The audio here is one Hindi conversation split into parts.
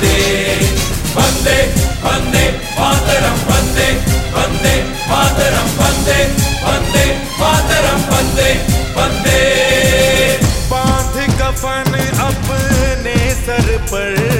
वंदे बंदे बंदे मातरम वंदे बंदे मातरम वंदे बंदे मातरम वंदे बंदे बाँध कफन अपने सर पर।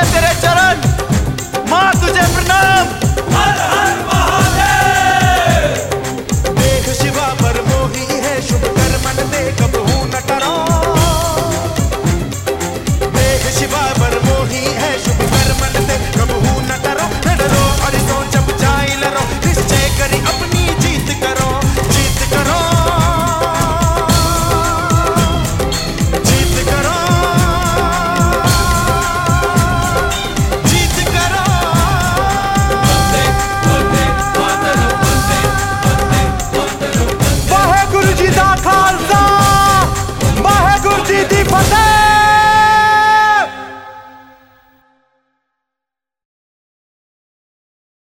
pies derecha.